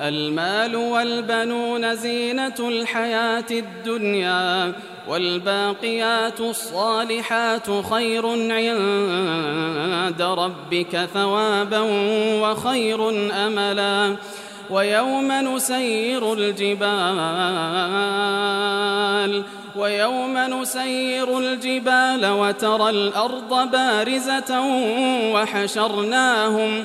المال والبنون زينة الحياة الدنيا والباقيات الصالحات خير عند ربك ثوابا وخير أملا. ويوم نسير الجبال ويوم نسير الجبال وترى الأرض بارزة وحشرناهم وحشرناهم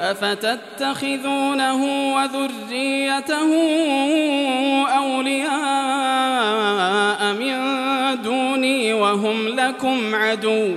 أفتتخذونه وذريته أولياء من دوني وهم لكم عدو